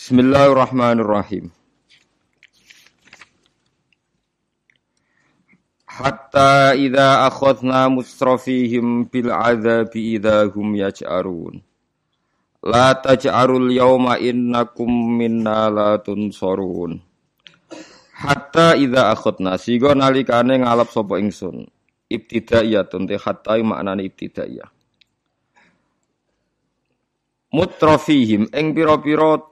Bismillahirrahmanirrahim. Hatta idza akhadna mustrafihim bil adzabi idza hum yaj'arun. La taj'arul yawma innakum minna la tunsarun. Hatta idza akhadna sigo nalikane ngalap sapa ingsun. Ibtidaiyatun te hatta maknane ibtidaiyah. Mutrafihim ing pira-pira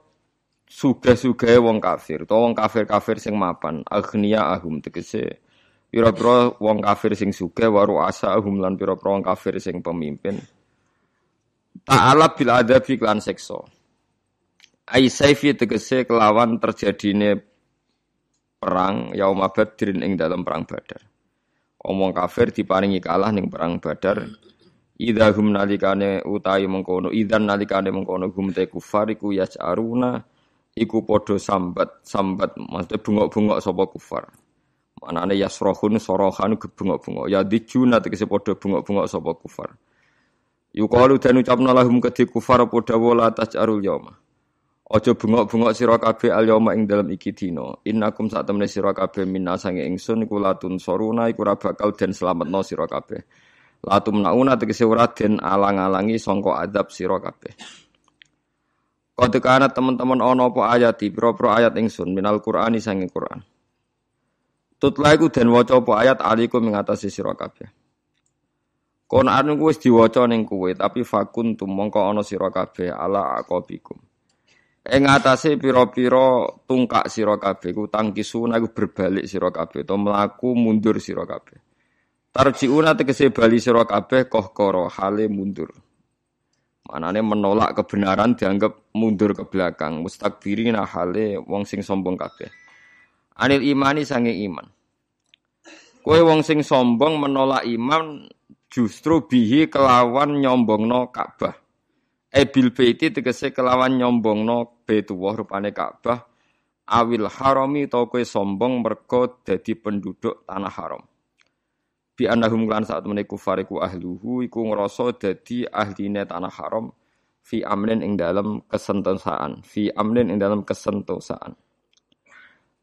sugih-sugihe wong kafir, utawa wong kafir-kafir sing mapan, aghnia ahum tegese pira-pira wong kafir sing sugih waru asa ahum lan pira-pira wong kafir sing pemimpin. Ta'ala bil adabi lan seksa. Ai saifi tegese kelawan terjadine perang yaum badrin ing dalam perang badar. Omong kafir diparingi kalah ning perang badar. Idza hum nalikane utahi mengkono, idzan nalikane mengkono hum te kufar iku yas'aruna iku padha sambat sambat maksudnya bungok-bungok sapa kufar. Manane yasrohun sorohan bungok-bungok ya dijuna tegese padha bungok-bungok sapa kufar. Yuqalu dan ucapna lahum kedhi kufar padha wala tajarul yauma Ojo bungok-bungok sira kabeh al yauma ing dalam iki dina. Innakum sak temene sira kabeh minna sange ingsun iku latun soruna iku ora bakal den slametno sira kabeh. Latum nauna tegese ora den alang-alangi sangka adab sira kabeh Qad kana teman-teman apa ayat pira-pira ayat ingsun minal Qur'ani sange Qur'an. Tutla iku den waca ayat alikum mengatasi sira kabeh. Kon anu wis diwaca ning kowe tapi fakun tumangka ana sira kabeh ala aqabikum. Ing atase pira-pira tungkak sira kabeh ku tangkisuna iku berbalik sira kabeh to mlaku mundur sira kabeh. Tarjiuna tegese bali sira kabeh koh koro hale mundur. Manane menolak kebenaran dianggap mundur ke belakang. Mustakbirina hale wong sing sombong kabeh. Anil imani sange iman. Kue wong sing sombong menolak iman justru bihi kelawan nyombongno Ka'bah. Ebil baiti tegese kelawan nyombongno Baitullah rupane Ka'bah. Awil harami to kue sombong mergo dadi penduduk tanah haram bi annahum lan saat temene kufar iku ahluhu iku ngrasa dadi ahline tanah haram fi amnin ing dalam kesentosaan fi amnin ing dalam kesentosaan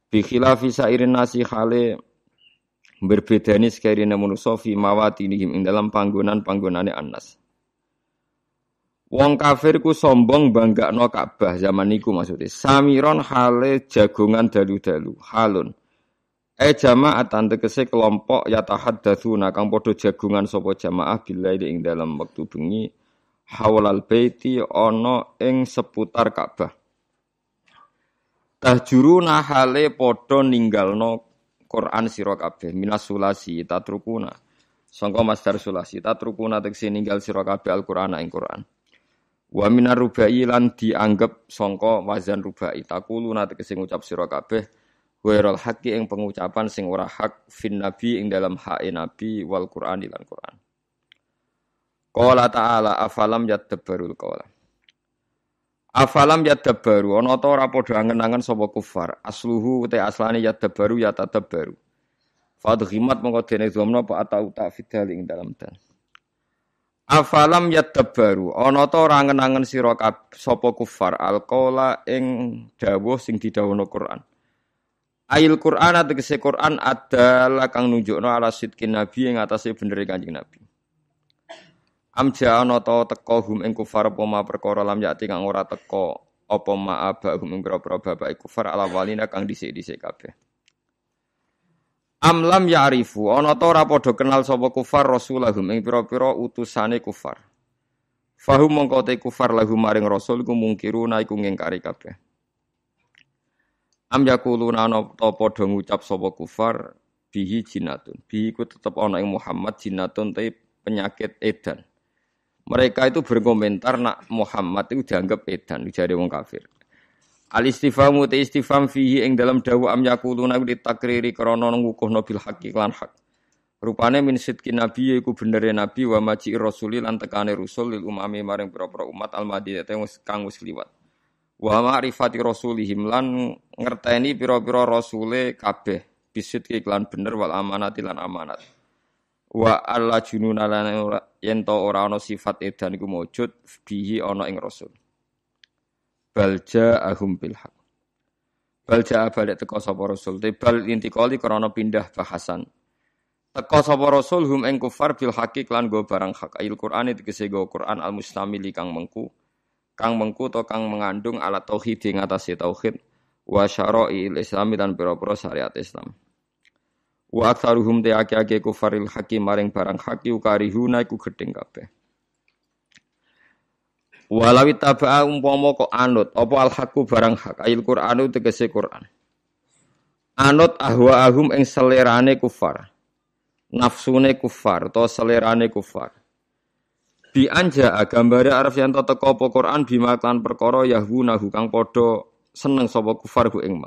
bi khilafi sairin nasi khale berbedani sekarina manusa fi mawatinihim ing dalam panggonan-panggonane annas Wong kafir ku sombong banggakno Ka'bah zaman niku maksudnya. Samiron hale jagongan dalu-dalu, halun. E jamaah tegese kelompok ya tahaddatsuna kang padha jagungan sapa jamaah billahi ing dalam wektu bengi hawalal baiti ana ing seputar Ka'bah. Tahjuruna hale padha ninggalno Quran sira kabeh minas sulasi tatrukuna. Sangka masdar sulasi tatrukuna tegese ninggal sira kabeh Al-Qur'an ing Quran. Wa minar rubai lan dianggap sangka wazan rubai takuluna tegese ngucap sira kabeh Wairul haqi ing pengucapan sing ora hak fin nabi ing dalam hak nabi wal Qur'an lan Qur'an. Qala ta'ala afalam yadabbarul qawla. Afalam yadabbaru ana ta ora padha angen-angen sapa kufar. Asluhu te aslane yadabbaru ya tadabbaru. Fadhimat mongko dene dhamna apa atau tak fidal ing dalam dan. Afalam yadabbaru ana ta ora angen-angen sira sapa kufar alqaula ing dawuh sing didhawuhna Qur'an. Ail Quran tegese Quran adalah kang nunjukno ala sidkin nabi ing atase bener Kanjeng Nabi. Amja ana ta teka hum ing kufar apa ma perkara lam yati kang ora teka apa ma aba hum ing pira-pira bapak kufar ala walina kang dhisik-dhisik kabeh. Am lam ya'rifu ana ta ora padha kenal sapa kufar rasulahum ing pira-pira utusane kufar. Fahum mongko te kufar lahum maring rasul iku mungkiruna iku ngingkari kabeh. Am yakuluna ana ta padha ngucap sapa kufar bihi jinatun. Bihi ku tetep ana ing Muhammad jinatun te penyakit edan. Mereka itu berkomentar nak Muhammad itu dianggap edan jare wong kafir. Al istifamu te istifam fihi ing dalam dawa am yakuluna ditakriri krana ngukuhno bil haqqi lan hak. Rupane min sidki nabi iku benere nabi wa maji rasuli lan tekane rusul lil umami maring pira-pira umat al madinah kang wis liwat wa ma'rifati rasulihim lan ngerteni pira-pira rasule kabeh bisit iklan bener wal amanati lan amanat wa alla jununa lan yen to ora ana sifat edan iku maujud bihi ana ing rasul balja ahum bil haq. Balja balik teko sapa rasul, te bal intikali krana pindah bahasan. Teko sapa rasul hum ing kufar bil haqi lan go barang hak. Ayil Qur'an tegese go Qur'an al mustamili kang mengku kang mengku to kang mengandung alat tauhid ing atase tauhid wa syara'il islami dan pira-pira syariat Islam. Wa aktsaruhum te ake-ake kufaril hakim maring barang haki ukarihuna iku gedeng kabeh. Walawi taba'a umpama kok anut apa al haqqu barang hak ayil Qur'anu tegese Qur'an. Anut ahwa ahum ing selerane kufar. Nafsune kufar to selerane kufar. Bi anja gambare arep yen teko apa Quran bima kan perkara yahwunahu kang padha seneng sapa kufar ku ing.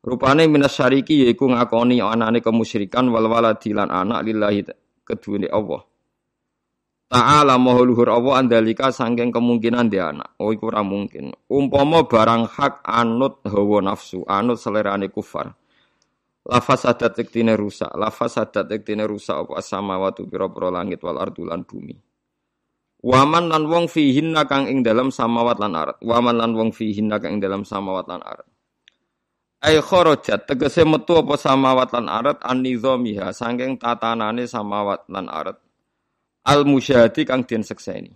Rupane minas syariki yaiku ngakoni anane kemusyrikan wal waladi lan anak lillahi keduwene Allah. Ta'ala maha luhur Allah andalika sangking kemungkinan dia anak. Oh iku ora mungkin. Umpama barang hak anut hawa nafsu, anut selerane kufar. Lafaz adat tektine rusak, lafaz adat tektine rusak apa samawati pira-pira langit wal ardulan bumi. Waman lan wong fihinna kang ing dalam samawat lan arat. Waman lan wong fihinna kang ing dalam samawat lan arat. Ai kharajat tegese metu apa samawat lan arat an nizamiha saking tatanane samawat lan arat. Al musyahadi kang den sekseni.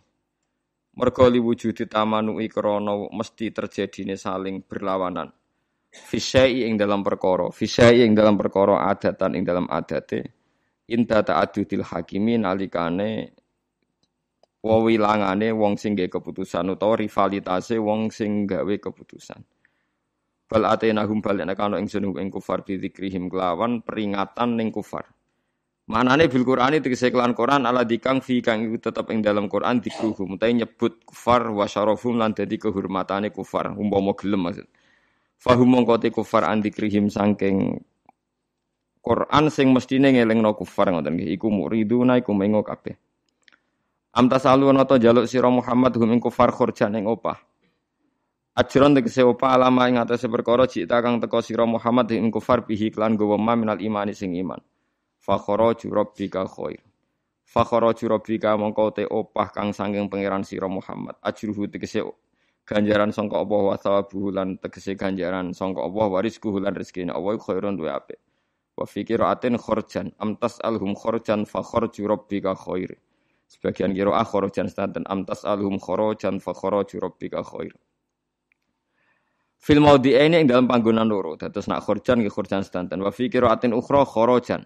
Mergo liwujudi tamanu krana mesti terjadine saling berlawanan. Fisyai ing dalam perkara, fisyai ing dalam perkara adatan ing dalam adate. Inta ta'adudil hakimin alikane wewilangane wong sing gawe keputusan utawa rivalitase wong sing gawe keputusan. Bal atenahum balena kana ingsun ing kufar bi dzikrihim kelawan peringatan ning kufar. Manane bil Qur'ani tegese kelan Quran ala dikang fi kang iku tetep ing dalam Quran dikruhum utahe nyebut kufar wa syarafum lan dadi kehormatane kufar umpama gelem maksud. Fahum mongko te kufar an dikrihim saking Quran sing mestine ngelingno kufar ngoten nggih iku muriduna iku mengo kabeh. Am tasalu ana ta jaluk sira Muhammad hum ing kufar khurjan ing opah. Ajron tegese opa alama ing atase perkara cita kang teko sira Muhammad ing kufar bihi klan gowo ma minal imani sing iman. Fa kharaju rabbika khair. Fa kharaju rabbika mongko te opah kang sanging pangeran sira Muhammad. Ajruhu tegese ganjaran sangka Allah wa thawabuhu lan tegese ganjaran sangka Allah warisku lan rezekine Allah khairun duwe apik. Wa fikiratin khurjan am tasalhum khurjan fa kharaju rabbika khair. Sebagian kira akhorojan dan am tasalhum khorojan fa kharaju rabbika khair. Fil maudi ini yang dalam panggonan loro, dados nak khorjan nggih khorjan sedanten. Wa fi qiraatin ukhra kharajan.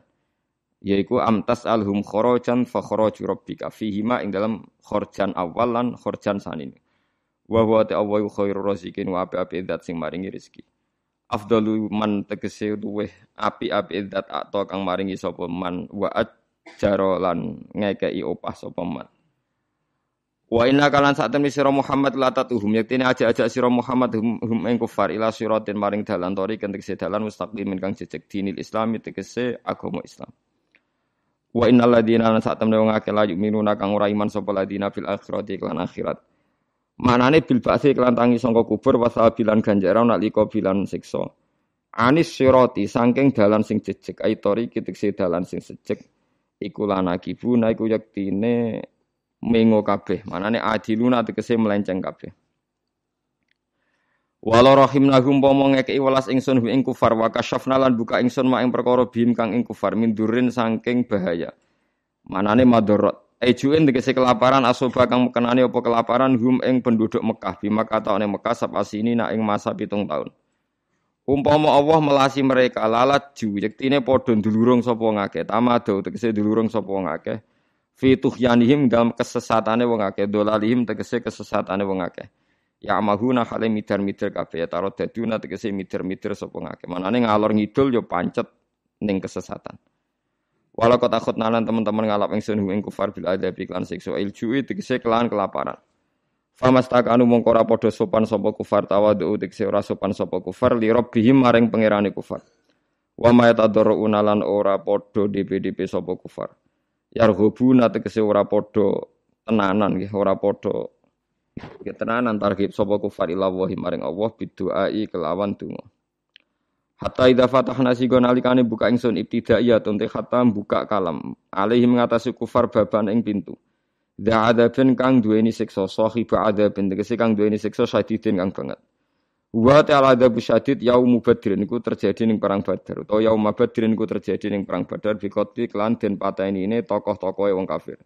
Yaiku amtas alhum kharajan fa kharaju rabbika fihi ma ing dalam khorjan awal lan khorjan sanini. Wa huwa ta'awwa khairu razikin wa api-api zat sing maringi rezeki. Afdalu man tegese luweh api-api zat atau kang maringi sapa man wa ajjaro lan ngekei opah sapa man. Wa inna kalan saat temen sira Muhammad la tatuhum yaktine aja-aja sira Muhammad hum, hum ing kufar ila siratin maring dalan tori tegese dalan mustaqimin kang jejeg dinil Islami tegese agama Islam. Wa innal ladina lan saat temen wong akeh la yu'minuna kang ora iman sapa ladina fil akhirati lan akhirat. Manane bil ba'si kelan tangi sangka kubur wasabilan ganjaran nalika bilan siksa. Anis siroti saking dalan sing jejeg aitori kitekse dalan sing sejeg iku lanakibu iku yaktine mengo kabeh. Manane adiluna tegese melenceng kabeh. Wala rahimnahum pomo ngekei welas ingsun ing kufar wa kasyafna lan buka ingsun mak ing perkara bim kang ing kufar mindurin saking bahaya. Manane madharat. Ejuin tegese kelaparan asoba kang mekenani apa kelaparan hum ing penduduk Mekah bima kata ning Mekah sab asini nak ing masa pitung tahun. Umpama Allah melasi mereka lalat ju yektine padha ndulurung sapa ngakeh tamado tegese ndulurung sapa ngakeh. Fi tuhyanihim dalam kesesatane wong akeh dolalihim tegese kesesatane wong akeh ya mahuna hale mitar-mitar kabeh ya taro daduna tegese mitar-mitar sapa ngakeh. Manane ngalor ngidul yo pancet ning kesesatan. Walau kota nalan teman-teman ngalap ingsun ing kufar bil adabi klan siksa iljui tegese kelan kelaparan Famas takanu mongko ora padha sopan sapa kufar tawadu tegese ora sopan sapa kufar li rabbihim maring pangerane kufar. Wa ma yatadarruna lan ora padha DP-DP sapa kufar. Yarghubuna tegese ora padha tenanan nggih ora padha ya tenanan target sapa kufar ila wahi maring Allah biduai kelawan donga. Hatta idza fatahna sigo nalikane buka ingsun ibtidaiyah tunte hatta buka kalam. Alaihim ngatasi kufar baban ing pintu Da adabin kang duweni siksa sahiba adabin tegese kang duweni siksa syadidin kang banget. Wa ta'ala adabu syadid yaumu badrin iku terjadi ning perang Badar utawa yaum badrin iku terjadi ning perang Badar bi qatli klan den pateni ini tokoh-tokohe wong kafir.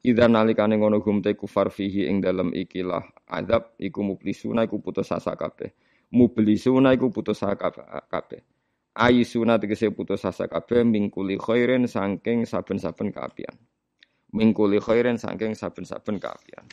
Idza nalikane ngono gum te kufar fihi ing dalem ikilah adab iku mublisuna iku putus asa kabeh. Mublisuna iku putus asa kabeh. Ayisuna tegese putus asa kabeh mingkuli khairin saking saben-saben kaapian mingkuli khairin saking saben-saben kaapian.